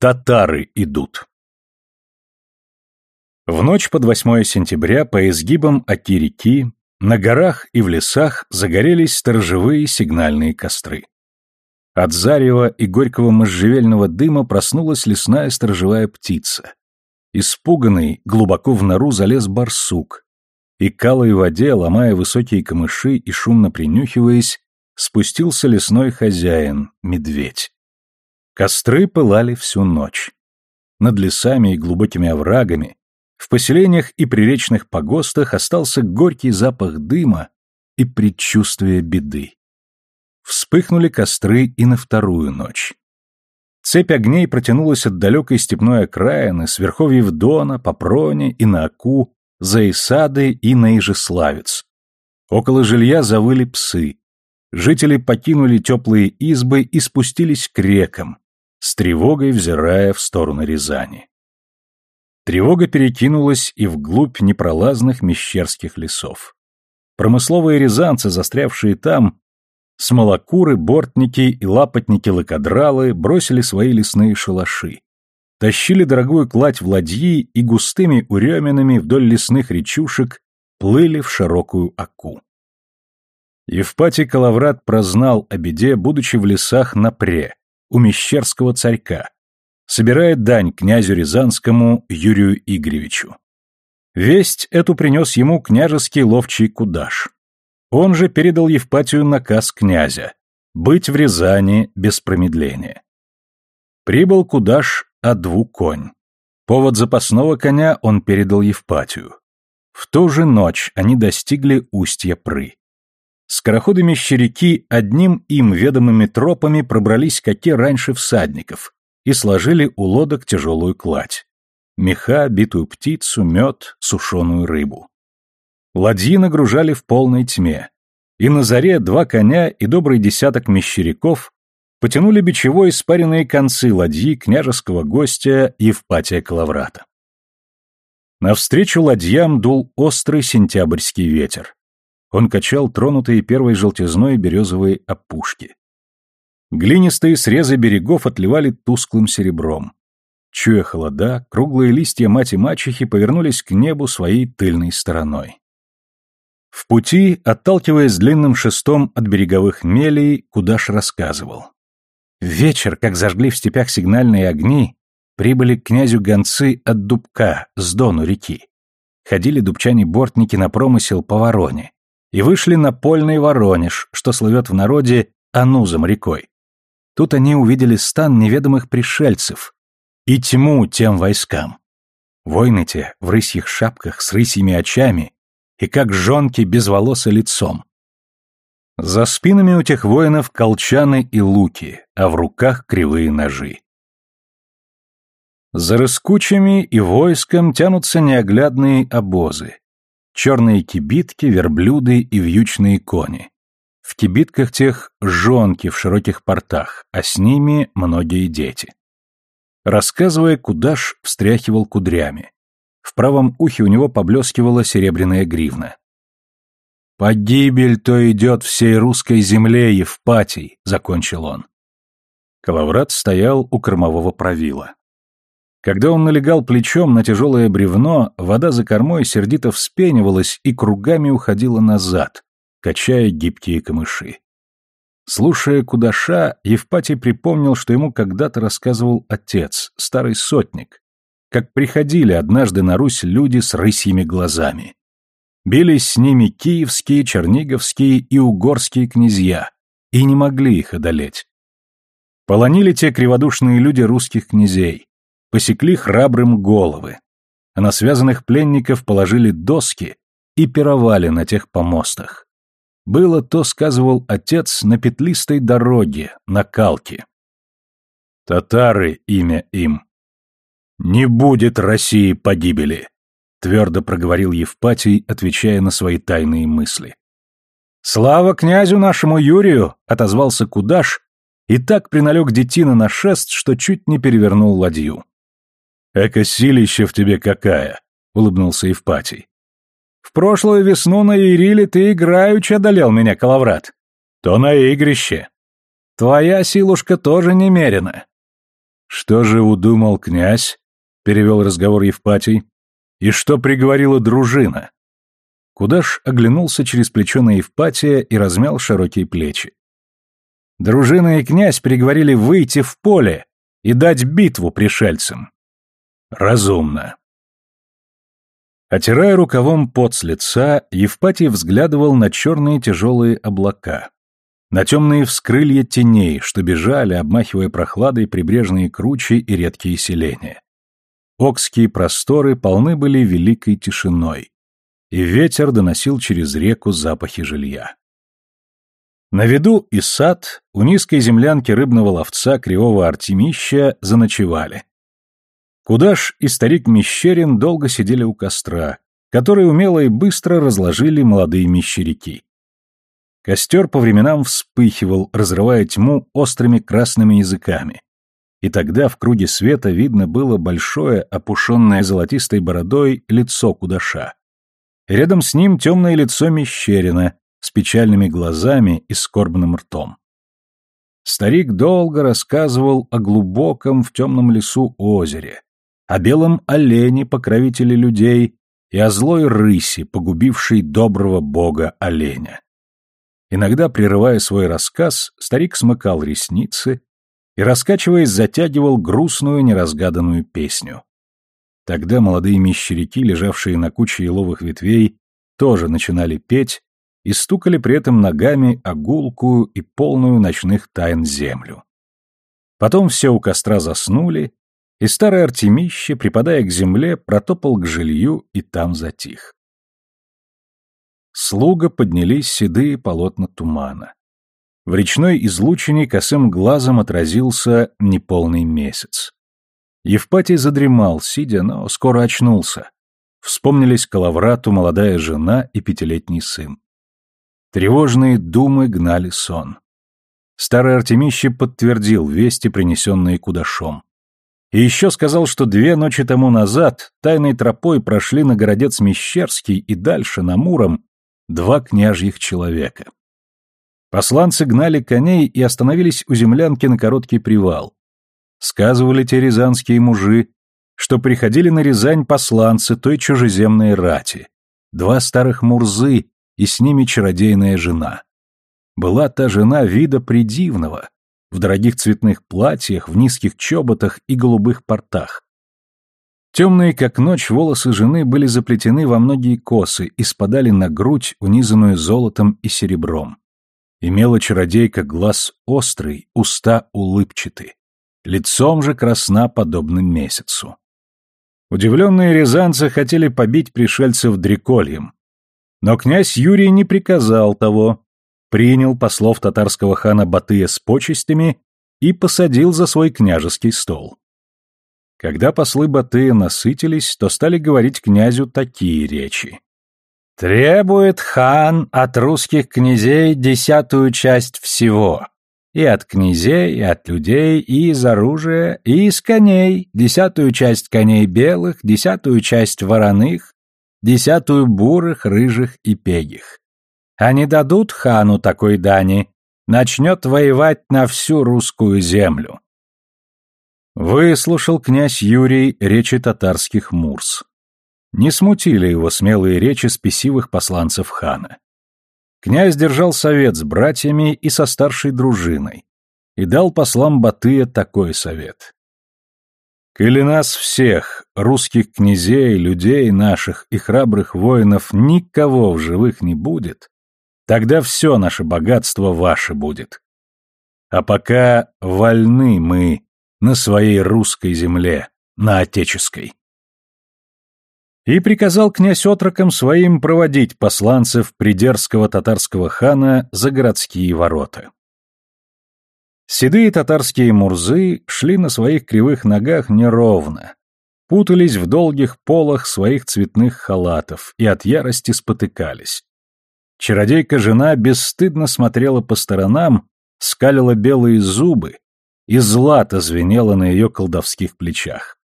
Татары идут. В ночь под 8 сентября по изгибам Оки-реки на горах и в лесах загорелись сторожевые сигнальные костры. От зарева и горького можжевельного дыма проснулась лесная сторожевая птица. Испуганный, глубоко в нору залез барсук, и калой воде, ломая высокие камыши и шумно принюхиваясь, спустился лесной хозяин, медведь. Костры пылали всю ночь. Над лесами и глубокими оврагами, в поселениях и приречных погостах остался горький запах дыма и предчувствие беды. Вспыхнули костры и на вторую ночь. Цепь огней протянулась от далекой степной окраины, с верховьев Дона, Попроне и на Аку, за Исады и на Ижеславец. Около жилья завыли псы. Жители покинули теплые избы и спустились к рекам, с тревогой взирая в сторону Рязани. Тревога перекинулась и вглубь непролазных мещерских лесов. Промысловые рязанцы, застрявшие там, смолокуры, бортники и лапотники-лакодралы бросили свои лесные шалаши. Тащили дорогую кладь в ладьи и густыми уреминами вдоль лесных речушек плыли в широкую оку. Евпатий Калаврат прознал о беде, будучи в лесах на пре, у мещерского царька, собирает дань князю Рязанскому Юрию Игоревичу. Весть эту принес ему княжеский ловчий кудаш. Он же передал Евпатию наказ князя — быть в Рязани без промедления. Прибыл кудаш а дву конь. Повод запасного коня он передал Евпатию. В ту же ночь они достигли устья Пры. Скороходы-мещеряки одним им ведомыми тропами пробрались к оке раньше всадников и сложили у лодок тяжелую кладь. Меха, битую птицу, мед, сушеную рыбу. Ладьи нагружали в полной тьме, и на заре два коня и добрый десяток мещеряков потянули бичевой спаренные концы ладьи княжеского гостя Евпатия Калаврата. Навстречу ладьям дул острый сентябрьский ветер. Он качал тронутые первой желтизной березовые опушки. Глинистые срезы берегов отливали тусклым серебром. Чуя холода, круглые листья мать и мачехи повернулись к небу своей тыльной стороной. В пути, отталкиваясь длинным шестом от береговых мелей, Кудаш рассказывал. Вечер, как зажгли в степях сигнальные огни, прибыли к князю гонцы от Дубка, с дону реки. Ходили дубчане-бортники на промысел по Вороне и вышли на польный Воронеж, что слывет в народе Анузом рекой. Тут они увидели стан неведомых пришельцев и тьму тем войскам. Войны те в рысьих шапках с рысьими очами и как жонки без волоса лицом. За спинами у тех воинов колчаны и луки, а в руках кривые ножи. За рыскучими и войском тянутся неоглядные обозы, черные кибитки, верблюды и вьючные кони. В кибитках тех жонки в широких портах, а с ними многие дети. Рассказывая, Кудаш встряхивал кудрями. В правом ухе у него поблескивала серебряная гривна. «Погибель то идет всей русской земле, Евпатий», — закончил он. Калаврат стоял у кормового правила. Когда он налегал плечом на тяжелое бревно, вода за кормой сердито вспенивалась и кругами уходила назад, качая гибкие камыши. Слушая Кудаша, Евпатий припомнил, что ему когда-то рассказывал отец, старый сотник, как приходили однажды на Русь люди с рысьими глазами. Бились с ними киевские, черниговские и угорские князья, и не могли их одолеть. Полонили те криводушные люди русских князей, посекли храбрым головы, а на связанных пленников положили доски и пировали на тех помостах. Было то, сказывал отец, на петлистой дороге, на Калке. Татары имя им. Не будет России погибели, твердо проговорил Евпатий, отвечая на свои тайные мысли. Слава князю нашему Юрию, отозвался Кудаш и так приналег детина на шест, что чуть не перевернул ладью. «Эко силище в тебе какая!» — улыбнулся Евпатий. «В прошлую весну на Ириле ты играючи одолел меня, Калаврат. То на игрище. Твоя силушка тоже немерена. «Что же удумал князь?» — перевел разговор Евпатий. «И что приговорила дружина?» Кудаш оглянулся через плечо на Евпатия и размял широкие плечи. Дружина и князь приговорили выйти в поле и дать битву пришельцам. Разумно. Отирая рукавом пот с лица, Евпатий взглядывал на черные тяжелые облака, на темные вскрылья теней, что бежали, обмахивая прохладой прибрежные кручи и редкие селения. Окские просторы полны были великой тишиной, и ветер доносил через реку запахи жилья. На виду и сад у низкой землянки рыбного ловца кривого Артемища заночевали. Кудаш и старик Мещерин долго сидели у костра, который умело и быстро разложили молодые мещеряки. Костер по временам вспыхивал, разрывая тьму острыми красными языками. И тогда в круге света видно было большое, опушенное золотистой бородой, лицо Кудаша. Рядом с ним темное лицо Мещерина с печальными глазами и скорбным ртом. Старик долго рассказывал о глубоком в темном лесу озере, о белом олене, покровителе людей, и о злой рыси, погубившей доброго бога оленя. Иногда, прерывая свой рассказ, старик смыкал ресницы и, раскачиваясь, затягивал грустную неразгаданную песню. Тогда молодые мещеряки, лежавшие на куче еловых ветвей, тоже начинали петь и стукали при этом ногами о и полную ночных тайн землю. Потом все у костра заснули, и старый Артемище, припадая к земле, протопал к жилью и там затих. Слуга поднялись седые полотна тумана. В речной излучине косым глазом отразился неполный месяц. Евпатий задремал, сидя, но скоро очнулся. Вспомнились Калаврату молодая жена и пятилетний сын. Тревожные думы гнали сон. Старый Артемище подтвердил вести, принесенные Кудашом. И еще сказал, что две ночи тому назад тайной тропой прошли на городец Мещерский и дальше, на Муром, два княжьих человека. Посланцы гнали коней и остановились у землянки на короткий привал. Сказывали те рязанские мужи, что приходили на Рязань посланцы той чужеземной рати, два старых мурзы и с ними чародейная жена. Была та жена вида придивного, в дорогих цветных платьях, в низких чоботах и голубых портах. Темные, как ночь, волосы жены были заплетены во многие косы и спадали на грудь, унизанную золотом и серебром. Имела чародейка глаз острый, уста улыбчаты. Лицом же красна, подобно месяцу. Удивленные рязанцы хотели побить пришельцев дрекольем. Но князь Юрий не приказал того, принял послов татарского хана Батыя с почестями и посадил за свой княжеский стол. Когда послы Батыя насытились, то стали говорить князю такие речи. «Требует хан от русских князей десятую часть всего, и от князей, и от людей, и из оружия, и из коней, десятую часть коней белых, десятую часть вороных, десятую бурых, рыжих и пегих. А не дадут хану такой дани, начнет воевать на всю русскую землю. Выслушал князь Юрий речи татарских мурс. Не смутили его смелые речи спесивых посланцев хана. Князь держал совет с братьями и со старшей дружиной и дал послам Батыя такой совет. «Или нас всех, русских князей, людей наших и храбрых воинов, никого в живых не будет, Тогда все наше богатство ваше будет. А пока вольны мы на своей русской земле, на отеческой. И приказал князь отрокам своим проводить посланцев придерзкого татарского хана за городские ворота. Седые татарские мурзы шли на своих кривых ногах неровно, путались в долгих полах своих цветных халатов и от ярости спотыкались. Чародейка-жена бесстыдно смотрела по сторонам, скалила белые зубы, и злато звенело на ее колдовских плечах.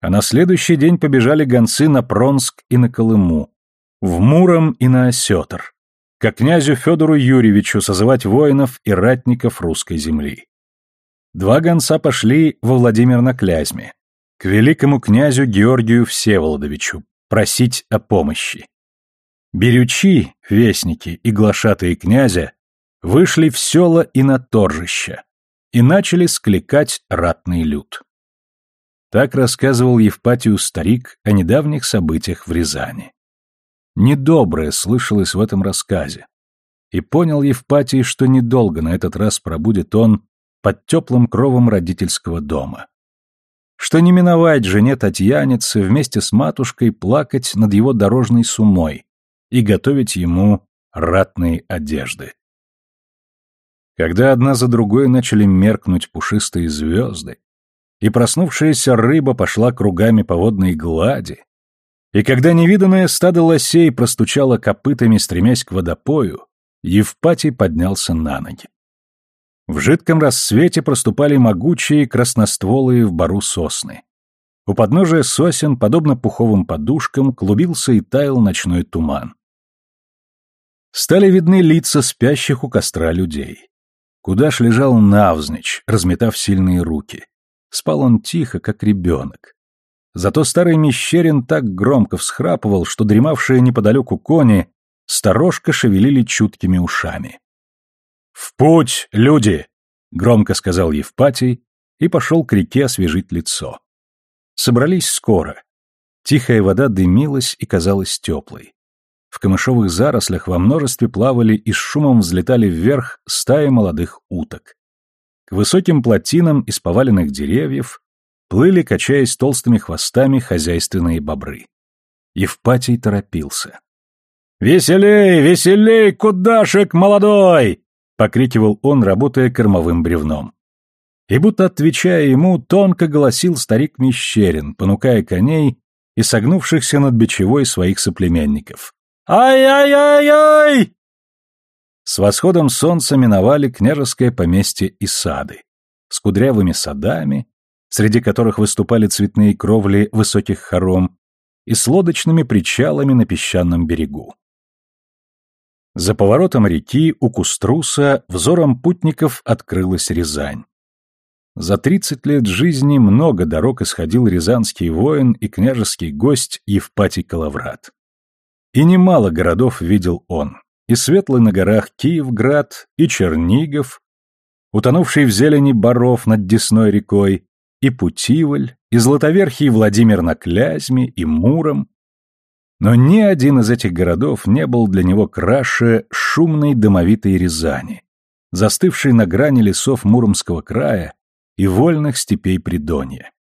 А на следующий день побежали гонцы на Пронск и на Колыму, в Муром и на Осетр, к князю Федору Юрьевичу созывать воинов и ратников русской земли. Два гонца пошли во Владимир на Клязьме, к великому князю Георгию Всеволодовичу, просить о помощи. Берючи, вестники и глашатые князя вышли в села и на торжища и начали скликать ратный люд. Так рассказывал Евпатию старик о недавних событиях в Рязани. Недоброе слышалось в этом рассказе. И понял Евпатий, что недолго на этот раз пробудет он под теплым кровом родительского дома. Что не миновать жене Татьянице вместе с матушкой плакать над его дорожной сумой и готовить ему ратные одежды. Когда одна за другой начали меркнуть пушистые звезды, и проснувшаяся рыба пошла кругами по водной глади, и когда невиданное стадо лосей простучало копытами, стремясь к водопою, Евпатий поднялся на ноги. В жидком рассвете проступали могучие красностволые в бару сосны. У подножия сосен, подобно пуховым подушкам, клубился и таял ночной туман. Стали видны лица спящих у костра людей. Кудаш лежал навзничь, разметав сильные руки. Спал он тихо, как ребенок. Зато старый Мещерин так громко всхрапывал, что дремавшие неподалеку кони сторожко шевелили чуткими ушами. «В путь, люди!» — громко сказал Евпатий и пошел к реке освежить лицо. Собрались скоро. Тихая вода дымилась и казалась теплой. В камышовых зарослях во множестве плавали и с шумом взлетали вверх стаи молодых уток. К высоким плотинам из поваленных деревьев плыли, качаясь толстыми хвостами, хозяйственные бобры. Евпатий торопился. «Веселей, веселей, кудашек молодой!» — покрикивал он, работая кормовым бревном. И будто отвечая ему, тонко голосил старик Мещерин, понукая коней и согнувшихся над бичевой своих соплеменников. «Ай-яй-яй-яй!» С восходом солнца миновали княжеское поместье и сады, с кудрявыми садами, среди которых выступали цветные кровли высоких хором, и с лодочными причалами на песчаном берегу. За поворотом реки у Куструса взором путников открылась Рязань. За тридцать лет жизни много дорог исходил рязанский воин и княжеский гость Евпатий Калаврат. И немало городов видел он, и Светлый на горах Киевград, и Чернигов, утонувший в зелени боров над Десной рекой, и Путивль, и Златоверхий Владимир на Клязьме, и Муром. Но ни один из этих городов не был для него краше шумной домовитой Рязани, застывшей на грани лесов Муромского края и вольных степей Придонья.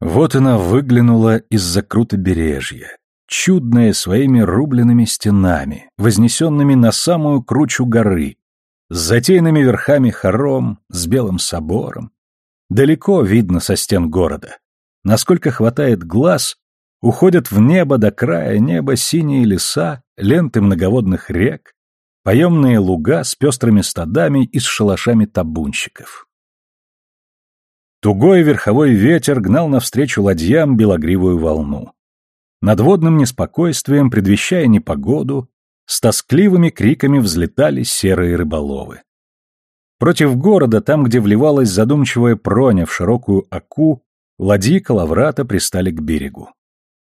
Вот она выглянула из-за крутобережья, чудная своими рубленными стенами, вознесенными на самую кручу горы, с затейными верхами хором, с белым собором, Далеко видно со стен города. Насколько хватает глаз, уходят в небо до края неба синие леса, ленты многоводных рек, поемные луга с пестрыми стадами и с шалашами табунщиков. Тугой верховой ветер гнал навстречу ладьям белогривую волну. Над водным неспокойствием, предвещая непогоду, с тоскливыми криками взлетали серые рыболовы. Против города, там, где вливалась задумчивая проня в широкую оку, ладьи Калаврата пристали к берегу.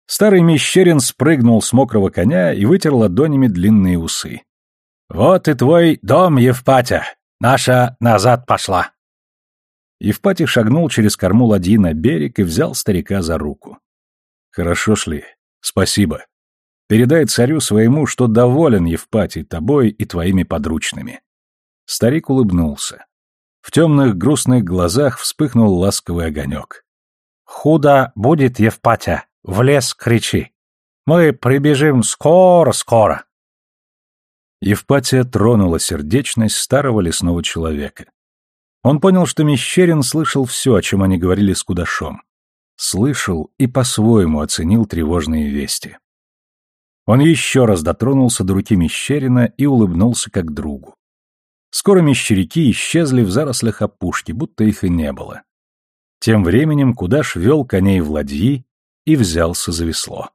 Старый Мещерин спрыгнул с мокрого коня и вытер ладонями длинные усы. «Вот и твой дом, Евпатя! Наша назад пошла!» Евпатий шагнул через корму ладьи на берег и взял старика за руку. «Хорошо шли. Спасибо. Передай царю своему, что доволен Евпатий тобой и твоими подручными. Старик улыбнулся. В темных грустных глазах вспыхнул ласковый огонек. «Худо будет, Евпатя, в лес кричи. Мы прибежим скоро-скоро». Евпатия тронула сердечность старого лесного человека. Он понял, что Мещерин слышал все, о чем они говорили с Кудашом. Слышал и по-своему оценил тревожные вести. Он еще раз дотронулся до руки Мещерина и улыбнулся как другу. Скоро мещеряки исчезли в зарослях опушки, будто их и не было. Тем временем Кудаш вел коней в ладьи и взялся за весло.